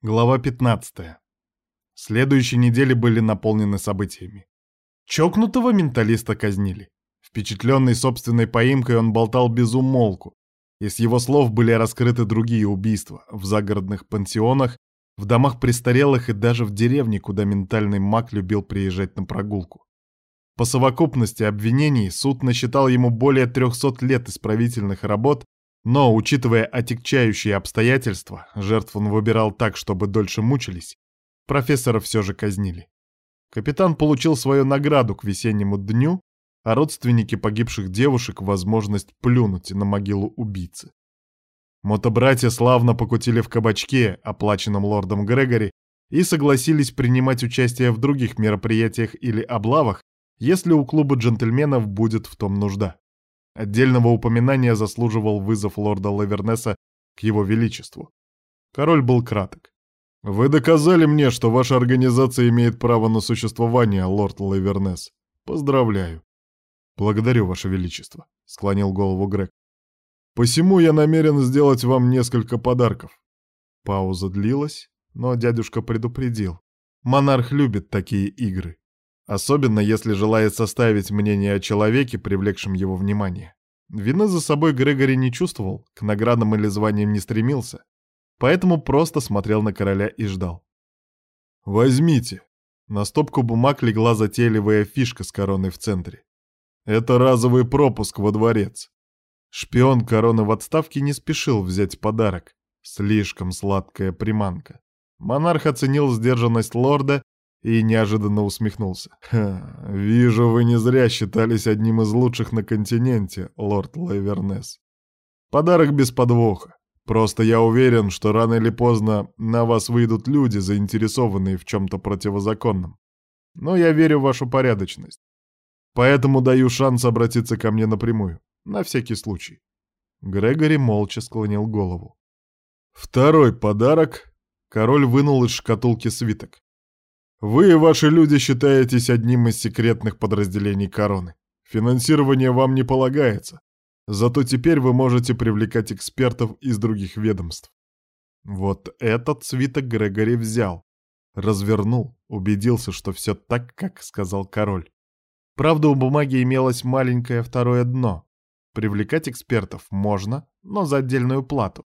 Глава 15. Следующие недели были наполнены событиями. Чокнутого менталиста казнили. Впечатленный собственной поимкой он болтал без умолку, и с его слов были раскрыты другие убийства в загородных пансионах, в домах престарелых и даже в деревне, куда ментальный маг любил приезжать на прогулку. По совокупности обвинений суд насчитал ему более 300 лет исправительных работ но, учитывая отягчающие обстоятельства, жертв он выбирал так, чтобы дольше мучились, профессора все же казнили. Капитан получил свою награду к весеннему дню, а родственники погибших девушек — возможность плюнуть на могилу убийцы. Мотобратья славно покутили в кабачке, оплаченном лордом Грегори, и согласились принимать участие в других мероприятиях или облавах, если у клуба джентльменов будет в том нужда. Отдельного упоминания заслуживал вызов лорда Лавернеса к его величеству. Король был краток. «Вы доказали мне, что ваша организация имеет право на существование, лорд Лавернес. Поздравляю». «Благодарю, ваше величество», — склонил голову Грег. «Посему я намерен сделать вам несколько подарков». Пауза длилась, но дядюшка предупредил. Монарх любит такие игры. Особенно, если желает составить мнение о человеке, привлекшем его внимание. Вины за собой Грегори не чувствовал, к наградам или званиям не стремился, поэтому просто смотрел на короля и ждал. «Возьмите!» На стопку бумаг легла затейливая фишка с короной в центре. «Это разовый пропуск во дворец». Шпион короны в отставке не спешил взять подарок. Слишком сладкая приманка. Монарх оценил сдержанность лорда и неожиданно усмехнулся. «Ха, вижу, вы не зря считались одним из лучших на континенте, лорд Лайвернес. Подарок без подвоха. Просто я уверен, что рано или поздно на вас выйдут люди, заинтересованные в чем-то противозаконном. Но я верю в вашу порядочность. Поэтому даю шанс обратиться ко мне напрямую, на всякий случай». Грегори молча склонил голову. Второй подарок. Король вынул из шкатулки свиток. Вы и ваши люди считаетесь одним из секретных подразделений короны. Финансирование вам не полагается. Зато теперь вы можете привлекать экспертов из других ведомств. Вот этот свиток Грегори взял. Развернул, убедился, что все так, как сказал король. Правда, у бумаги имелось маленькое второе дно. Привлекать экспертов можно, но за отдельную плату.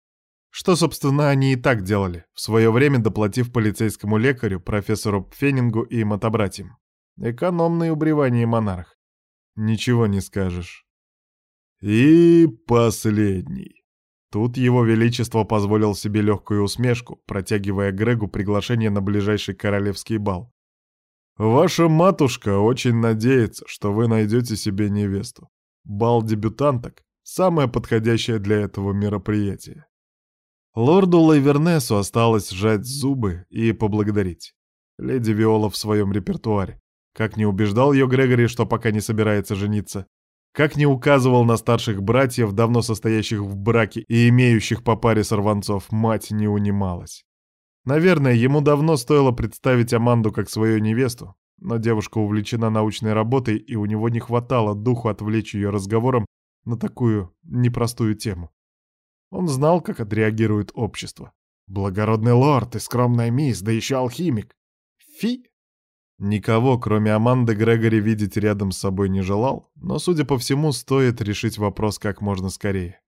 Что, собственно, они и так делали, в свое время доплатив полицейскому лекарю, профессору Пфенингу и мотобратьям. Экономный убревание монарх. Ничего не скажешь. И последний. Тут его величество позволил себе легкую усмешку, протягивая Грегу приглашение на ближайший королевский бал. «Ваша матушка очень надеется, что вы найдете себе невесту. Бал дебютанток — самое подходящее для этого мероприятие. Лорду Лайвернесу осталось сжать зубы и поблагодарить. Леди Виола в своем репертуаре. Как не убеждал ее Грегори, что пока не собирается жениться. Как не указывал на старших братьев, давно состоящих в браке и имеющих по паре сорванцов, мать не унималась. Наверное, ему давно стоило представить Аманду как свою невесту, но девушка увлечена научной работой, и у него не хватало духу отвлечь ее разговором на такую непростую тему. Он знал, как отреагирует общество. Благородный лорд и скромная мисс, да еще алхимик. Фи! Никого, кроме Аманды, Грегори видеть рядом с собой не желал, но, судя по всему, стоит решить вопрос как можно скорее.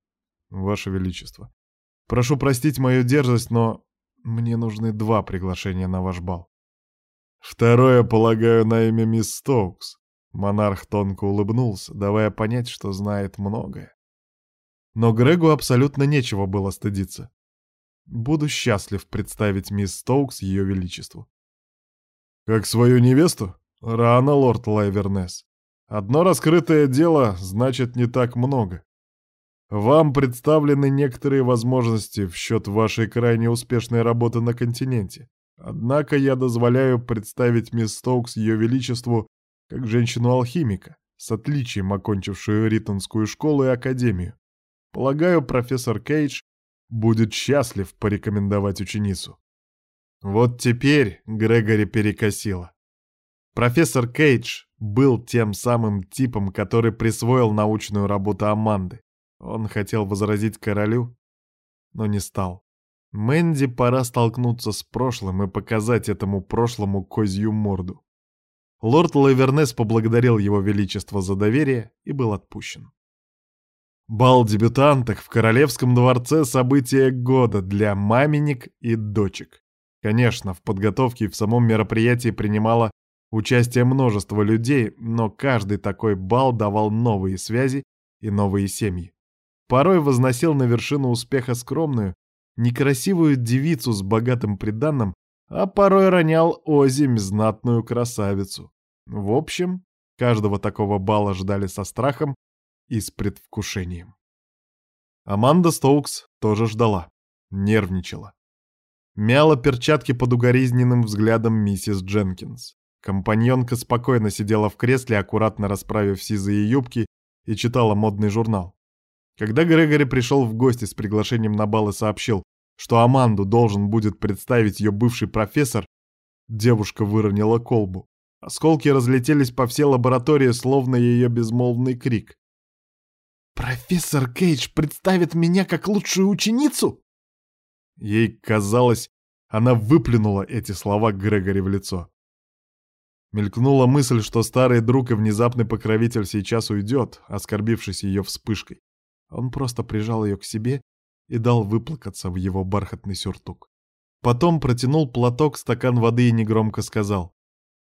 Ваше Величество, прошу простить мою дерзость, но мне нужны два приглашения на ваш бал. Второе, полагаю, на имя мисс Стоукс. Монарх тонко улыбнулся, давая понять, что знает многое. Но Грегу абсолютно нечего было стыдиться. Буду счастлив представить мисс Стоукс ее величеству. Как свою невесту? Рано, лорд Лайвернес. Одно раскрытое дело значит не так много. Вам представлены некоторые возможности в счет вашей крайне успешной работы на континенте. Однако я дозволяю представить мисс Стоукс ее величеству как женщину-алхимика, с отличием окончившую Ритонскую школу и академию. Полагаю, профессор Кейдж будет счастлив порекомендовать ученицу. Вот теперь Грегори перекосило. Профессор Кейдж был тем самым типом, который присвоил научную работу Аманды. Он хотел возразить королю, но не стал. Мэнди пора столкнуться с прошлым и показать этому прошлому козью морду. Лорд Лавернес поблагодарил его величество за доверие и был отпущен. Бал дебютанток в Королевском дворце — событие года для маменек и дочек. Конечно, в подготовке и в самом мероприятии принимало участие множество людей, но каждый такой бал давал новые связи и новые семьи. Порой возносил на вершину успеха скромную, некрасивую девицу с богатым приданным, а порой ронял озимь знатную красавицу. В общем, каждого такого бала ждали со страхом и с предвкушением. Аманда Стоукс тоже ждала, нервничала. Мяла перчатки под угоризненным взглядом миссис Дженкинс. Компаньонка спокойно сидела в кресле, аккуратно расправив сизые юбки, и читала модный журнал. Когда Грегори пришел в гости с приглашением на бал и сообщил, что Аманду должен будет представить ее бывший профессор, девушка выронила колбу. Осколки разлетелись по всей лаборатории, словно ее безмолвный крик. «Профессор Кейдж представит меня как лучшую ученицу?» Ей казалось, она выплюнула эти слова Грегори в лицо. Мелькнула мысль, что старый друг и внезапный покровитель сейчас уйдет, оскорбившись ее вспышкой. Он просто прижал ее к себе и дал выплакаться в его бархатный сюртук. Потом протянул платок, стакан воды и негромко сказал.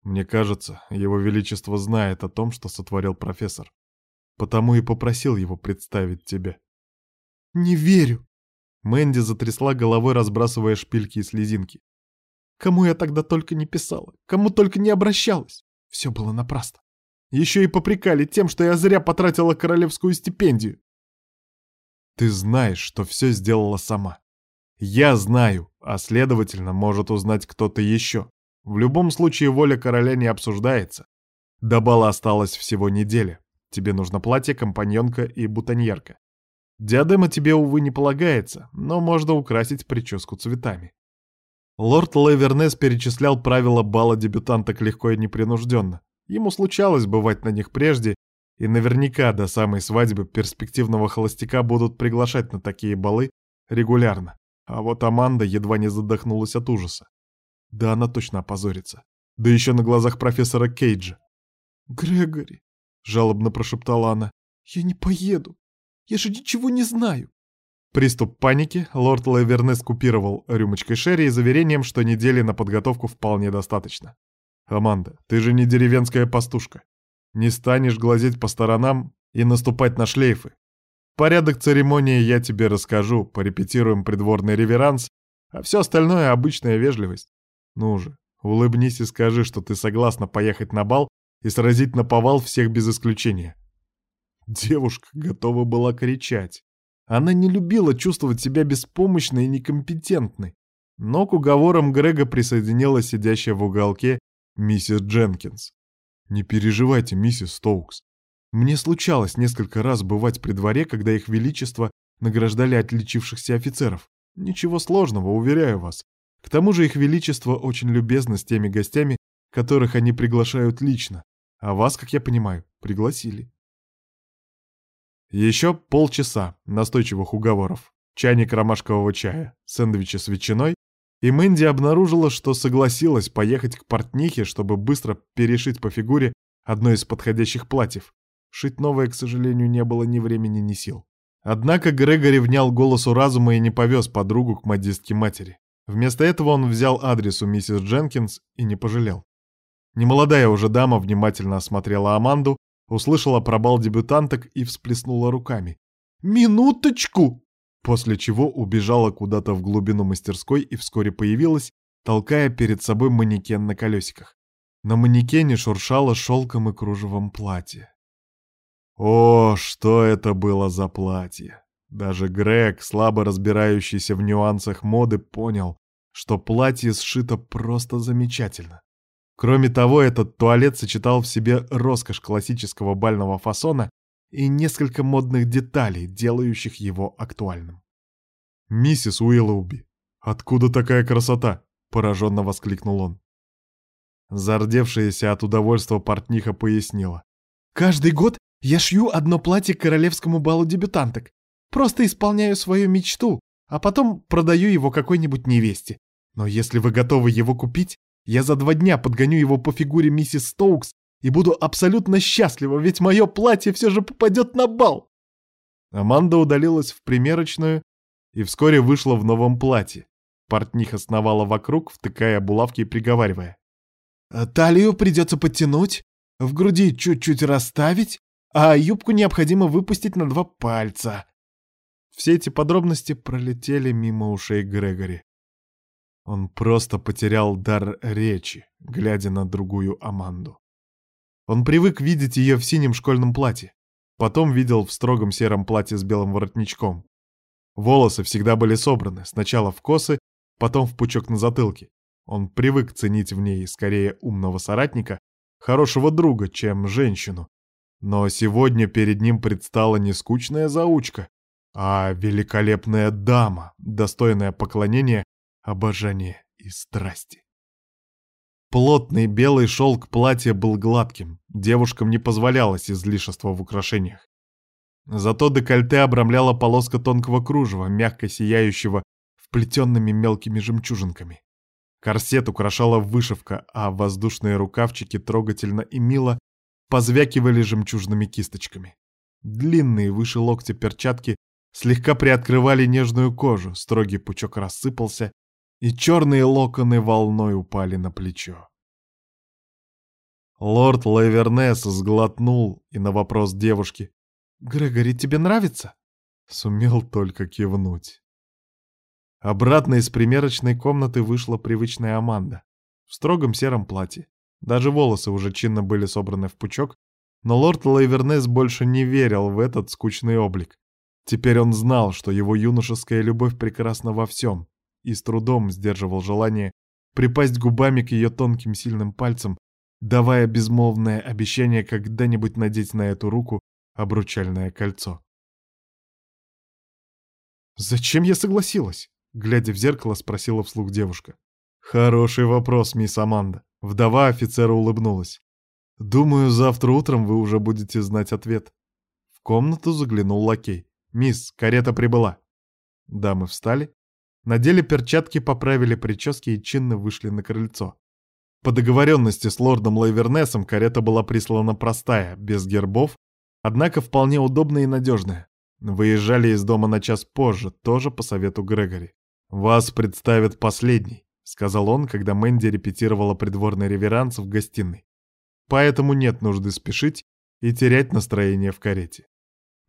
«Мне кажется, его величество знает о том, что сотворил профессор. Потому и попросил его представить тебе». «Не верю!» Мэнди затрясла головой, разбрасывая шпильки и слезинки. «Кому я тогда только не писала, кому только не обращалась. Все было напрасно. Еще и попрекали тем, что я зря потратила королевскую стипендию. Ты знаешь, что все сделала сама. Я знаю, а следовательно, может узнать кто-то еще. В любом случае, воля короля не обсуждается. До бала осталось всего неделя. Тебе нужно платье, компаньонка и бутоньерка. Диадема тебе, увы, не полагается, но можно украсить прическу цветами. Лорд Левернес перечислял правила бала дебютанток легко и непринужденно. Ему случалось бывать на них прежде, и наверняка до самой свадьбы перспективного холостяка будут приглашать на такие балы регулярно. А вот Аманда едва не задохнулась от ужаса. Да она точно опозорится. Да еще на глазах профессора Кейджа. «Грегори», — жалобно прошептала она, — «я не поеду. Я же ничего не знаю». Приступ паники лорд Левернес купировал рюмочкой Шерри и заверением, что недели на подготовку вполне достаточно. «Аманда, ты же не деревенская пастушка. Не станешь глазеть по сторонам и наступать на шлейфы. Порядок церемонии я тебе расскажу, порепетируем придворный реверанс, а все остальное — обычная вежливость. Ну же, улыбнись и скажи, что ты согласна поехать на бал и сразить на повал всех без исключения. Девушка готова была кричать. Она не любила чувствовать себя беспомощной и некомпетентной. Но к уговорам Грега присоединилась сидящая в уголке миссис Дженкинс. «Не переживайте, миссис Стоукс. Мне случалось несколько раз бывать при дворе, когда их величество награждали отличившихся офицеров. Ничего сложного, уверяю вас. К тому же их величество очень любезно с теми гостями, которых они приглашают лично. А вас, как я понимаю, пригласили. Еще полчаса настойчивых уговоров, чайник ромашкового чая, сэндвичи с ветчиной и Мэнди обнаружила, что согласилась поехать к портнихе, чтобы быстро перешить по фигуре одно из подходящих платьев. Шить новое, к сожалению, не было ни времени, ни сил. Однако Грегори внял голосу разума и не повез подругу к модистке матери. Вместо этого он взял адрес у миссис Дженкинс и не пожалел. Немолодая уже дама внимательно осмотрела Аманду, услышала про бал дебютанток и всплеснула руками. «Минуточку!» после чего убежала куда-то в глубину мастерской и вскоре появилась, толкая перед собой манекен на колесиках. На манекене шуршало шелком и кружевом платье. О, что это было за платье! Даже Грег, слабо разбирающийся в нюансах моды, понял, что платье сшито просто замечательно. Кроме того, этот туалет сочетал в себе роскошь классического бального фасона и несколько модных деталей, делающих его актуальным. «Миссис Уиллоуби, откуда такая красота?» — пораженно воскликнул он. Зардевшаяся от удовольствия портниха пояснила. «Каждый год я шью одно платье к королевскому балу дебютанток. Просто исполняю свою мечту, а потом продаю его какой-нибудь невесте. Но если вы готовы его купить, я за два дня подгоню его по фигуре миссис Стоукс и буду абсолютно счастлива, ведь мое платье все же попадет на бал. Аманда удалилась в примерочную и вскоре вышла в новом платье. Портниха сновала вокруг, втыкая булавки и приговаривая. «Э, «Талию придется подтянуть, в груди чуть-чуть расставить, а юбку необходимо выпустить на два пальца». Все эти подробности пролетели мимо ушей Грегори. Он просто потерял дар речи, глядя на другую Аманду. Он привык видеть ее в синем школьном платье. Потом видел в строгом сером платье с белым воротничком. Волосы всегда были собраны, сначала в косы, потом в пучок на затылке. Он привык ценить в ней скорее умного соратника, хорошего друга, чем женщину. Но сегодня перед ним предстала не скучная заучка, а великолепная дама, достойная поклонения, обожания и страсти. Плотный белый шелк платья был гладким, девушкам не позволялось излишество в украшениях. Зато декольте обрамляла полоска тонкого кружева, мягко сияющего вплетенными мелкими жемчужинками. Корсет украшала вышивка, а воздушные рукавчики трогательно и мило позвякивали жемчужными кисточками. Длинные выше локтя перчатки слегка приоткрывали нежную кожу, строгий пучок рассыпался, и черные локоны волной упали на плечо. Лорд Лавернес сглотнул и на вопрос девушки «Грегори, тебе нравится?» сумел только кивнуть. Обратно из примерочной комнаты вышла привычная Аманда в строгом сером платье. Даже волосы уже чинно были собраны в пучок, но лорд Лайвернес больше не верил в этот скучный облик. Теперь он знал, что его юношеская любовь прекрасна во всем, и с трудом сдерживал желание припасть губами к ее тонким сильным пальцам, давая безмолвное обещание когда-нибудь надеть на эту руку обручальное кольцо. «Зачем я согласилась?» — глядя в зеркало, спросила вслух девушка. «Хороший вопрос, мисс Аманда». Вдова офицера улыбнулась. «Думаю, завтра утром вы уже будете знать ответ». В комнату заглянул лакей. «Мисс, карета прибыла». Дамы встали, надели перчатки, поправили прически и чинно вышли на крыльцо. По договоренности с лордом Лайвернесом карета была прислана простая, без гербов, однако вполне удобная и надежная. Выезжали из дома на час позже, тоже по совету Грегори. «Вас представят последний», — сказал он, когда Мэнди репетировала придворный реверанс в гостиной. «Поэтому нет нужды спешить и терять настроение в карете».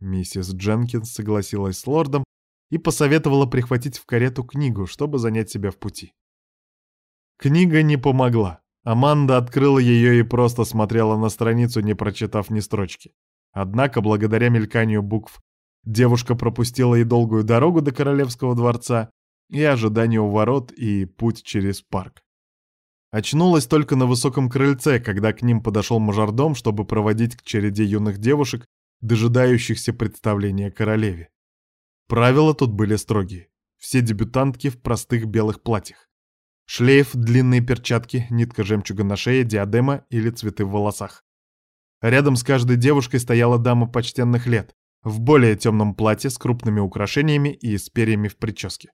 Миссис Дженкинс согласилась с лордом и посоветовала прихватить в карету книгу, чтобы занять себя в пути. Книга не помогла. Аманда открыла ее и просто смотрела на страницу, не прочитав ни строчки. Однако, благодаря мельканию букв, девушка пропустила и долгую дорогу до Королевского дворца, и ожидание у ворот, и путь через парк. Очнулась только на высоком крыльце, когда к ним подошел мажордом, чтобы проводить к череде юных девушек, дожидающихся представления королеве. Правила тут были строгие. Все дебютантки в простых белых платьях. Шлейф, длинные перчатки, нитка жемчуга на шее, диадема или цветы в волосах. Рядом с каждой девушкой стояла дама почтенных лет, в более темном платье с крупными украшениями и с перьями в прическе.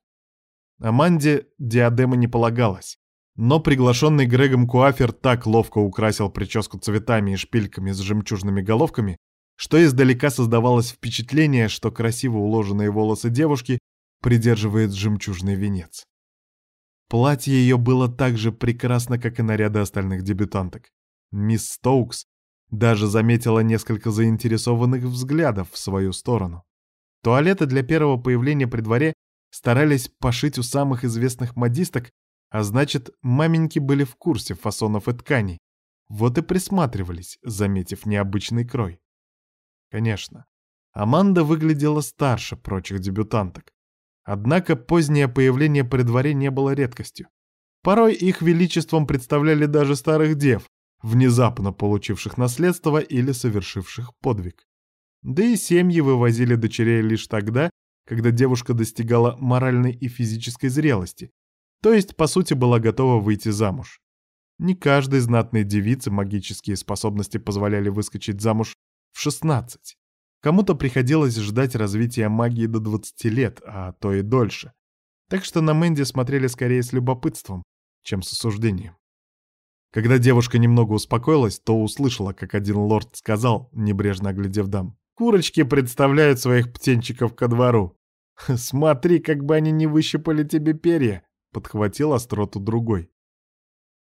Аманде диадема не полагалась, но приглашенный Грегом Куафер так ловко украсил прическу цветами и шпильками с жемчужными головками, что издалека создавалось впечатление, что красиво уложенные волосы девушки придерживает жемчужный венец. Платье ее было так же прекрасно, как и наряды остальных дебютанток. Мисс Стоукс даже заметила несколько заинтересованных взглядов в свою сторону. Туалеты для первого появления при дворе старались пошить у самых известных модисток, а значит, маменьки были в курсе фасонов и тканей. Вот и присматривались, заметив необычный крой. Конечно, Аманда выглядела старше прочих дебютанток. Однако позднее появление при дворе не было редкостью. Порой их величеством представляли даже старых дев, внезапно получивших наследство или совершивших подвиг. Да и семьи вывозили дочерей лишь тогда, когда девушка достигала моральной и физической зрелости, то есть, по сути, была готова выйти замуж. Не каждой знатной девице магические способности позволяли выскочить замуж в 16. Кому-то приходилось ждать развития магии до 20 лет, а то и дольше. Так что на Мэнди смотрели скорее с любопытством, чем с осуждением. Когда девушка немного успокоилась, то услышала, как один лорд сказал, небрежно оглядев дам. «Курочки представляют своих птенчиков ко двору. Смотри, как бы они не выщипали тебе перья!» — подхватил остроту другой.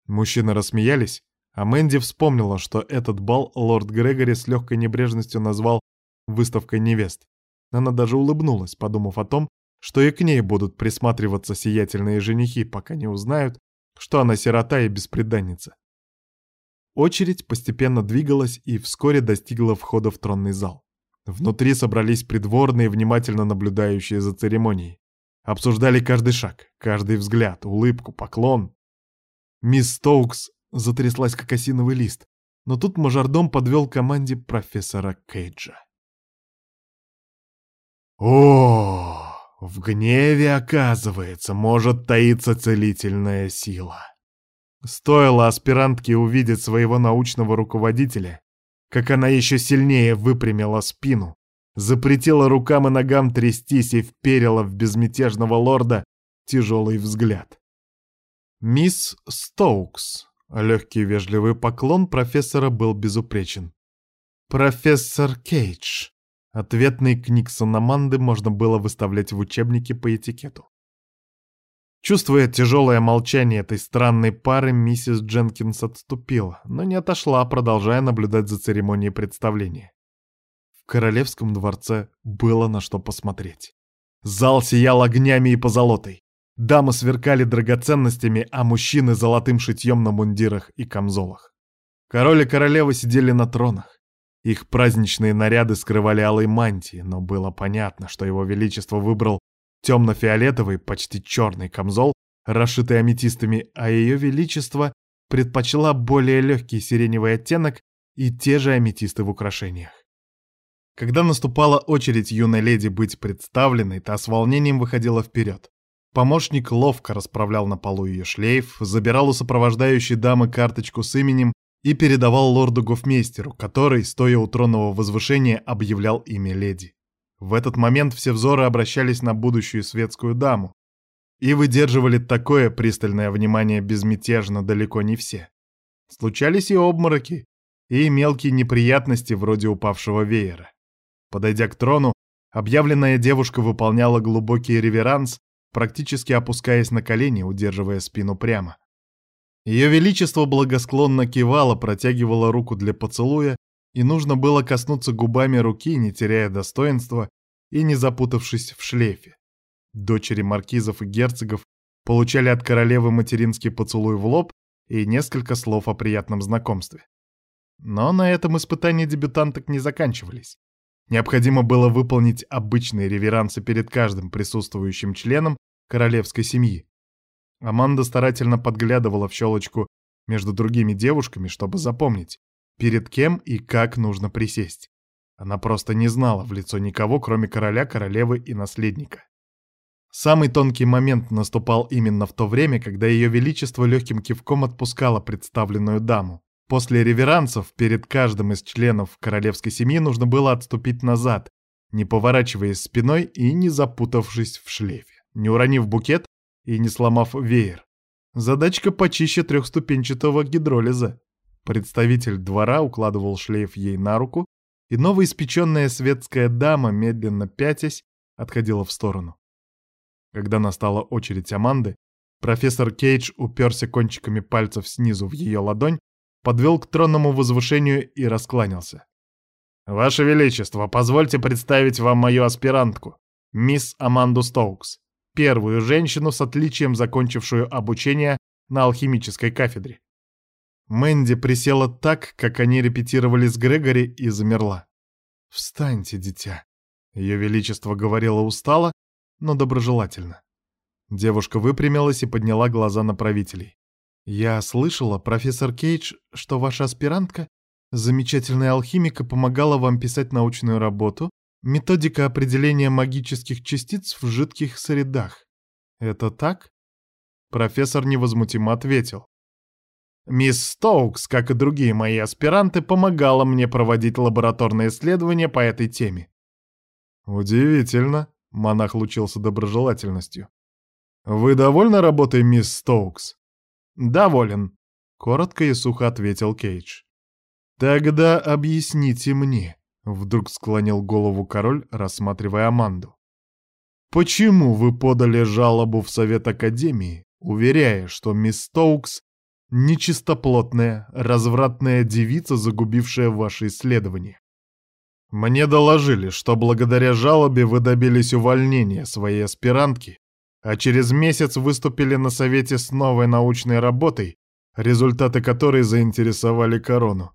Мужчины рассмеялись, а Мэнди вспомнила, что этот бал лорд Грегори с легкой небрежностью назвал «выставкой невест». Она даже улыбнулась, подумав о том, что и к ней будут присматриваться сиятельные женихи, пока не узнают, что она сирота и беспреданница. Очередь постепенно двигалась и вскоре достигла входа в тронный зал. Внутри собрались придворные, внимательно наблюдающие за церемонией. Обсуждали каждый шаг, каждый взгляд, улыбку, поклон. Мисс Стоукс затряслась, как осиновый лист, но тут мажордом подвел команде профессора Кейджа. «О, в гневе, оказывается, может таиться целительная сила. Стоило аспирантке увидеть своего научного руководителя, как она еще сильнее выпрямила спину, запретила рукам и ногам трястись и вперила в безмятежного лорда тяжелый взгляд. «Мисс Стоукс», — легкий вежливый поклон профессора был безупречен. «Профессор Кейдж», Ответный Книксон Аманды можно было выставлять в учебнике по этикету. Чувствуя тяжелое молчание этой странной пары, миссис Дженкинс отступила, но не отошла, продолжая наблюдать за церемонией представления. В королевском дворце было на что посмотреть. Зал сиял огнями и позолотой. Дамы сверкали драгоценностями, а мужчины — золотым шитьем на мундирах и камзолах. Король и королева сидели на тронах. Их праздничные наряды скрывали алые мантии, но было понятно, что его величество выбрал темно-фиолетовый, почти черный камзол, расшитый аметистами, а ее величество предпочла более легкий сиреневый оттенок и те же аметисты в украшениях. Когда наступала очередь юной леди быть представленной, та с волнением выходила вперед. Помощник ловко расправлял на полу ее шлейф, забирал у сопровождающей дамы карточку с именем и передавал лорду-гофмейстеру, который, стоя у тронного возвышения, объявлял имя леди. В этот момент все взоры обращались на будущую светскую даму, и выдерживали такое пристальное внимание безмятежно далеко не все. Случались и обмороки, и мелкие неприятности вроде упавшего веера. Подойдя к трону, объявленная девушка выполняла глубокий реверанс, практически опускаясь на колени, удерживая спину прямо. Ее Величество благосклонно кивало, протягивало руку для поцелуя, и нужно было коснуться губами руки, не теряя достоинства и не запутавшись в шлейфе. Дочери маркизов и герцогов получали от королевы материнский поцелуй в лоб и несколько слов о приятном знакомстве. Но на этом испытания дебютанток не заканчивались. Необходимо было выполнить обычные реверансы перед каждым присутствующим членом королевской семьи. Аманда старательно подглядывала в щелочку между другими девушками, чтобы запомнить, перед кем и как нужно присесть. Она просто не знала в лицо никого, кроме короля, королевы и наследника. Самый тонкий момент наступал именно в то время, когда ее величество легким кивком отпускало представленную даму. После реверансов перед каждым из членов королевской семьи нужно было отступить назад, не поворачиваясь спиной и не запутавшись в шлейфе. Не уронив букет, и не сломав веер. Задачка почище трехступенчатого гидролиза. Представитель двора укладывал шлейф ей на руку, и новоиспеченная светская дама, медленно пятясь, отходила в сторону. Когда настала очередь Аманды, профессор Кейдж уперся кончиками пальцев снизу в ее ладонь, подвел к тронному возвышению и раскланялся. «Ваше Величество, позвольте представить вам мою аспирантку, мисс Аманду Стоукс первую женщину с отличием, закончившую обучение на алхимической кафедре. Мэнди присела так, как они репетировали с Грегори, и замерла. «Встаньте, дитя!» Ее Величество говорило устало, но доброжелательно. Девушка выпрямилась и подняла глаза на правителей. «Я слышала, профессор Кейдж, что ваша аспирантка, замечательная алхимика, помогала вам писать научную работу Методика определения магических частиц в жидких средах. Это так? Профессор невозмутимо ответил. Мисс Стоукс, как и другие мои аспиранты, помогала мне проводить лабораторные исследования по этой теме. Удивительно, монах лучился доброжелательностью. «Вы довольны работой, мисс Стоукс?» «Доволен», — коротко и сухо ответил Кейдж. «Тогда объясните мне», — вдруг склонил голову король, рассматривая Аманду. «Почему вы подали жалобу в Совет Академии, уверяя, что мисс Стоукс — нечистоплотная, развратная девица, загубившая ваши исследования? Мне доложили, что благодаря жалобе вы добились увольнения своей аспирантки, а через месяц выступили на Совете с новой научной работой, результаты которой заинтересовали корону.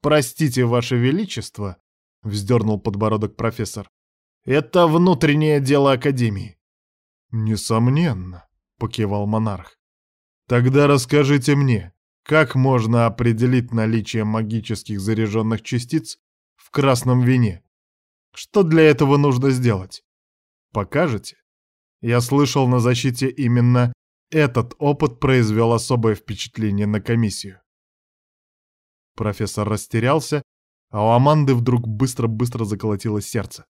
«Простите, Ваше Величество», — вздернул подбородок профессор, — «это внутреннее дело Академии». «Несомненно», — покивал монарх. «Тогда расскажите мне, как можно определить наличие магических заряженных частиц в красном вине? Что для этого нужно сделать? Покажете? Я слышал на защите именно этот опыт произвел особое впечатление на комиссию. Профессор растерялся, а у Аманды вдруг быстро-быстро заколотилось сердце.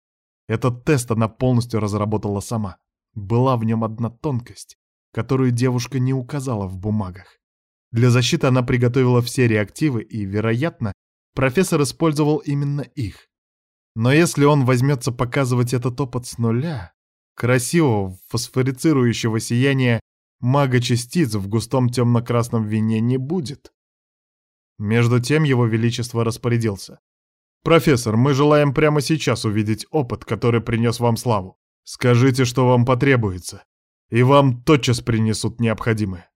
Этот тест она полностью разработала сама. Была в нем одна тонкость, которую девушка не указала в бумагах. Для защиты она приготовила все реактивы, и, вероятно, профессор использовал именно их. Но если он возьмется показывать этот опыт с нуля, красивого фосфорицирующего сияния мага-частиц в густом темно-красном вине не будет. Между тем его величество распорядился. «Профессор, мы желаем прямо сейчас увидеть опыт, который принес вам славу. Скажите, что вам потребуется, и вам тотчас принесут необходимое».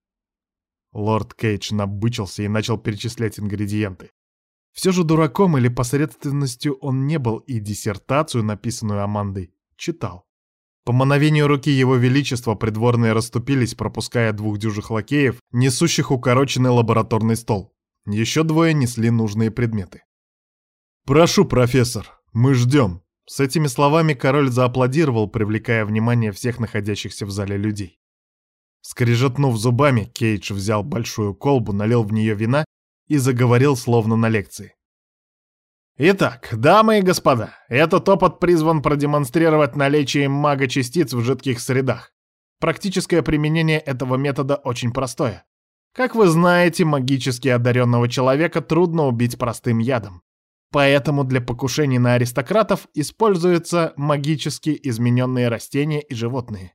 Лорд Кейдж набычился и начал перечислять ингредиенты. Все же дураком или посредственностью он не был и диссертацию, написанную Амандой, читал. По мановению руки его величества придворные расступились, пропуская двух дюжих лакеев, несущих укороченный лабораторный стол. Еще двое несли нужные предметы. «Прошу, профессор, мы ждем!» С этими словами король зааплодировал, привлекая внимание всех находящихся в зале людей. Скрежетнув зубами, Кейдж взял большую колбу, налил в нее вина и заговорил словно на лекции. Итак, дамы и господа, этот опыт призван продемонстрировать наличие мага-частиц в жидких средах. Практическое применение этого метода очень простое. Как вы знаете, магически одаренного человека трудно убить простым ядом. Поэтому для покушений на аристократов используются магически измененные растения и животные.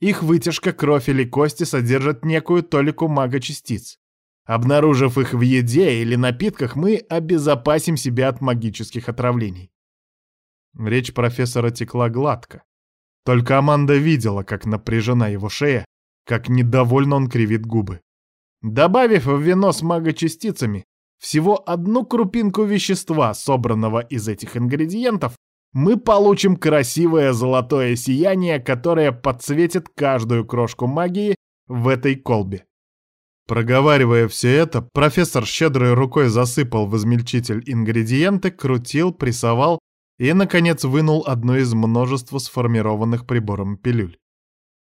Их вытяжка, кровь или кости содержат некую толику мага-частиц. Обнаружив их в еде или напитках, мы обезопасим себя от магических отравлений. Речь профессора текла гладко. Только Аманда видела, как напряжена его шея, как недовольно он кривит губы. Добавив в вино с магочастицами всего одну крупинку вещества, собранного из этих ингредиентов, мы получим красивое золотое сияние, которое подсветит каждую крошку магии в этой колбе. Проговаривая все это, профессор щедрой рукой засыпал в измельчитель ингредиенты, крутил, прессовал и, наконец, вынул одно из множества сформированных прибором пилюль.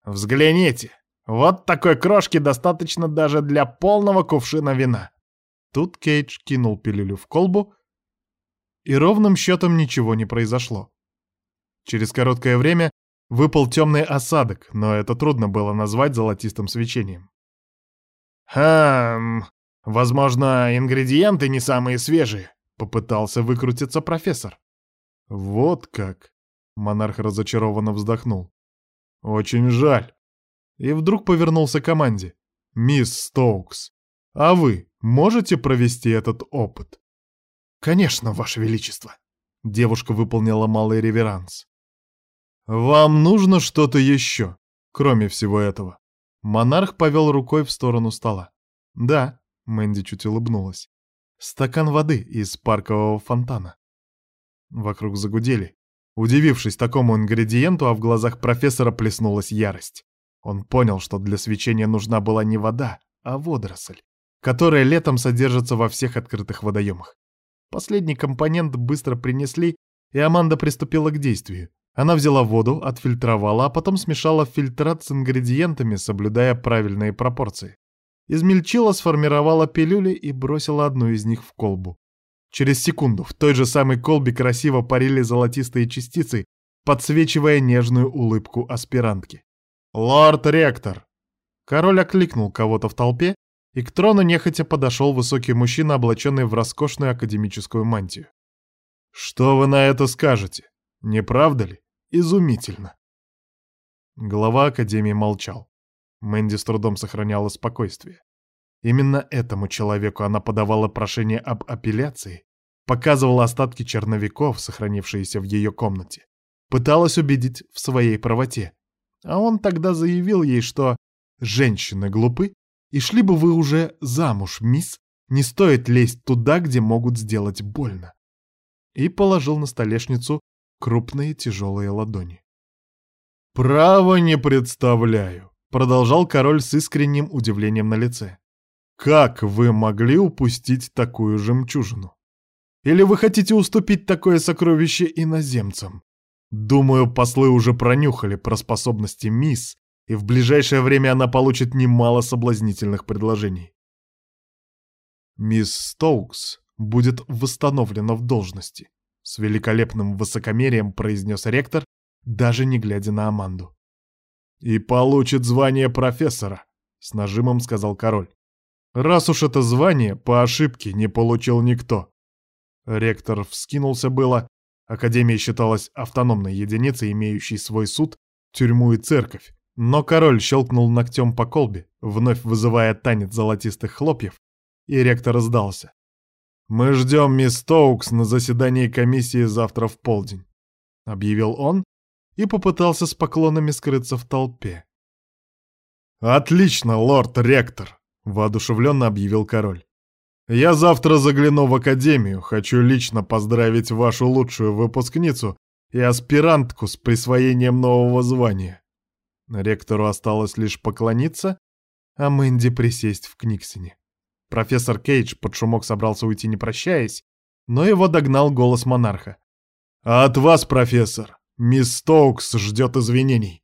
«Взгляните!» Вот такой крошки достаточно даже для полного кувшина вина. Тут Кейдж кинул пилюлю в колбу, и ровным счетом ничего не произошло. Через короткое время выпал темный осадок, но это трудно было назвать золотистым свечением. «Хм, возможно, ингредиенты не самые свежие», — попытался выкрутиться профессор. «Вот как!» — монарх разочарованно вздохнул. «Очень жаль и вдруг повернулся к команде. «Мисс Стоукс, а вы можете провести этот опыт?» «Конечно, Ваше Величество!» Девушка выполнила малый реверанс. «Вам нужно что-то еще, кроме всего этого?» Монарх повел рукой в сторону стола. «Да», — Мэнди чуть улыбнулась. «Стакан воды из паркового фонтана». Вокруг загудели. Удивившись такому ингредиенту, а в глазах профессора плеснулась ярость. Он понял, что для свечения нужна была не вода, а водоросль, которая летом содержится во всех открытых водоемах. Последний компонент быстро принесли, и Аманда приступила к действию. Она взяла воду, отфильтровала, а потом смешала фильтрат с ингредиентами, соблюдая правильные пропорции. Измельчила, сформировала пилюли и бросила одну из них в колбу. Через секунду в той же самой колбе красиво парили золотистые частицы, подсвечивая нежную улыбку аспирантки. «Лорд-ректор!» Король окликнул кого-то в толпе, и к трону нехотя подошел высокий мужчина, облаченный в роскошную академическую мантию. «Что вы на это скажете? Не правда ли? Изумительно!» Глава Академии молчал. Мэнди с трудом сохраняла спокойствие. Именно этому человеку она подавала прошение об апелляции, показывала остатки черновиков, сохранившиеся в ее комнате, пыталась убедить в своей правоте. А он тогда заявил ей, что «женщины глупы, и шли бы вы уже замуж, мисс, не стоит лезть туда, где могут сделать больно». И положил на столешницу крупные тяжелые ладони. «Право не представляю», — продолжал король с искренним удивлением на лице. Как вы могли упустить такую жемчужину? Или вы хотите уступить такое сокровище иноземцам? Думаю, послы уже пронюхали про способности мисс, и в ближайшее время она получит немало соблазнительных предложений. Мисс Стоукс будет восстановлена в должности, с великолепным высокомерием произнес ректор, даже не глядя на Аманду. И получит звание профессора, с нажимом сказал король. Раз уж это звание по ошибке не получил никто. Ректор вскинулся было. Академия считалась автономной единицей, имеющей свой суд, тюрьму и церковь. Но король щелкнул ногтем по колбе, вновь вызывая танец золотистых хлопьев, и ректор сдался. «Мы ждем мисс Тоукс на заседании комиссии завтра в полдень», — объявил он и попытался с поклонами скрыться в толпе. «Отлично, лорд-ректор!» — воодушевленно объявил король. «Я завтра загляну в академию, хочу лично поздравить вашу лучшую выпускницу и аспирантку с присвоением нового звания». Ректору осталось лишь поклониться, а Мэнди присесть в Книксоне. Профессор Кейдж под шумок собрался уйти не прощаясь, но его догнал голос монарха. «А от вас, профессор, мисс Стоукс ждет извинений».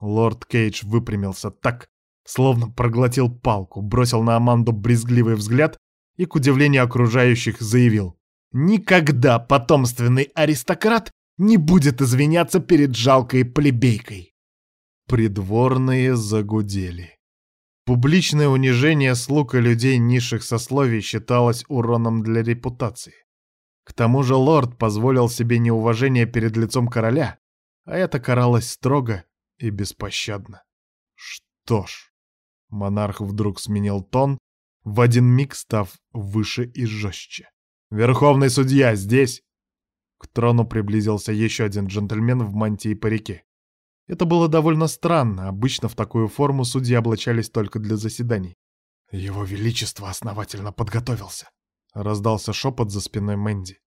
Лорд Кейдж выпрямился так, Словно проглотил палку, бросил на Аманду брезгливый взгляд и, к удивлению окружающих, заявил. «Никогда потомственный аристократ не будет извиняться перед жалкой плебейкой!» Придворные загудели. Публичное унижение слуг и людей низших сословий считалось уроном для репутации. К тому же лорд позволил себе неуважение перед лицом короля, а это каралось строго и беспощадно. Что ж... Монарх вдруг сменил тон, в один миг став выше и жестче. «Верховный судья здесь!» К трону приблизился еще один джентльмен в мантии парике. Это было довольно странно, обычно в такую форму судьи облачались только для заседаний. «Его Величество основательно подготовился», — раздался шепот за спиной Мэнди.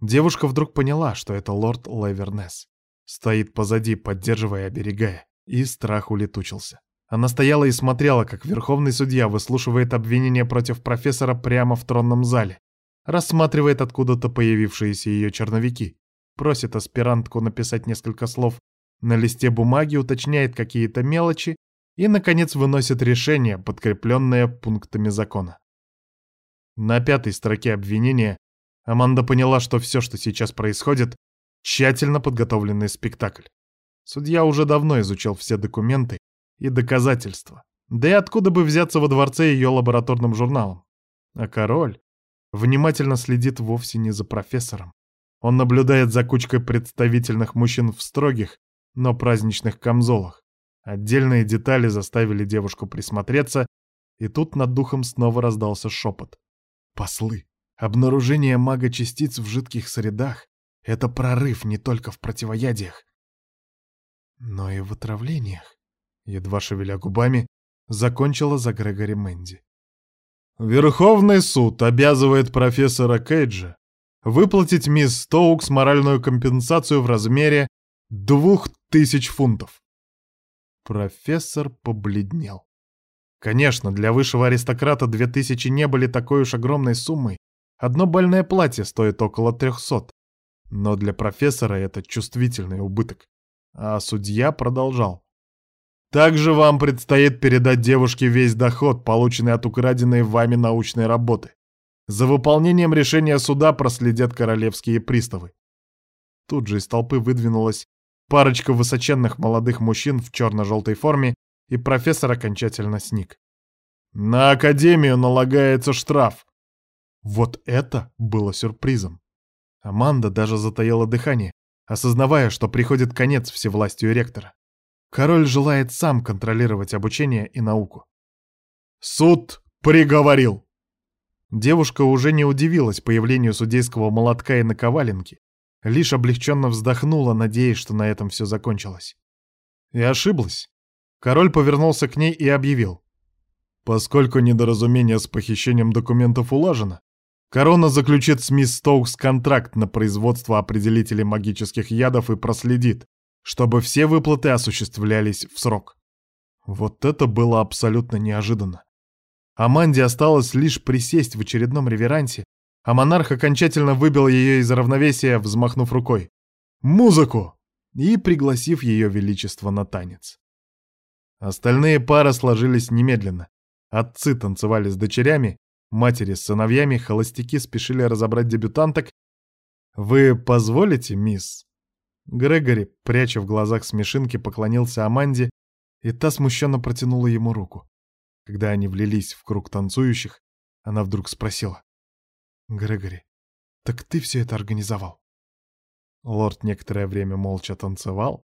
Девушка вдруг поняла, что это лорд Левернес. Стоит позади, поддерживая и оберегая, и страх улетучился. Она стояла и смотрела, как верховный судья выслушивает обвинения против профессора прямо в тронном зале, рассматривает откуда-то появившиеся ее черновики, просит аспирантку написать несколько слов на листе бумаги, уточняет какие-то мелочи и, наконец, выносит решение, подкрепленное пунктами закона. На пятой строке обвинения Аманда поняла, что все, что сейчас происходит, тщательно подготовленный спектакль. Судья уже давно изучил все документы и доказательства. Да и откуда бы взяться во дворце ее лабораторным журналом? А король внимательно следит вовсе не за профессором. Он наблюдает за кучкой представительных мужчин в строгих, но праздничных камзолах. Отдельные детали заставили девушку присмотреться, и тут над духом снова раздался шепот. «Послы! Обнаружение мага-частиц в жидких средах — это прорыв не только в противоядиях, но и в отравлениях едва шевеля губами, закончила за Грегори Мэнди. Верховный суд обязывает профессора Кейджа выплатить мисс Стоукс моральную компенсацию в размере двух тысяч фунтов. Профессор побледнел. Конечно, для высшего аристократа две тысячи не были такой уж огромной суммой. Одно больное платье стоит около трехсот. Но для профессора это чувствительный убыток. А судья продолжал. Также вам предстоит передать девушке весь доход, полученный от украденной вами научной работы. За выполнением решения суда проследят королевские приставы. Тут же из толпы выдвинулась Парочка высоченных молодых мужчин в черно-желтой форме и профессор окончательно сник. «На Академию налагается штраф!» Вот это было сюрпризом. Аманда даже затаила дыхание, осознавая, что приходит конец всевластию ректора. Король желает сам контролировать обучение и науку. «Суд приговорил!» Девушка уже не удивилась появлению судейского молотка и наковаленки, лишь облегченно вздохнула, надеясь, что на этом все закончилось. И ошиблась. Король повернулся к ней и объявил. Поскольку недоразумение с похищением документов улажено, корона заключит с мисс Стоукс контракт на производство определителей магических ядов и проследит, чтобы все выплаты осуществлялись в срок. Вот это было абсолютно неожиданно. Аманде осталось лишь присесть в очередном реверансе, а монарх окончательно выбил ее из равновесия, взмахнув рукой. «Музыку!» и пригласив ее величество на танец. Остальные пары сложились немедленно. Отцы танцевали с дочерями, матери с сыновьями, холостяки спешили разобрать дебютанток. «Вы позволите, мисс?» Грегори, пряча в глазах смешинки, поклонился Аманде, и та смущенно протянула ему руку. Когда они влились в круг танцующих, она вдруг спросила. «Грегори, так ты все это организовал?» Лорд некоторое время молча танцевал,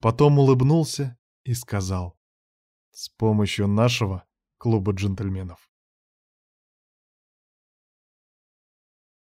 потом улыбнулся и сказал. «С помощью нашего клуба джентльменов».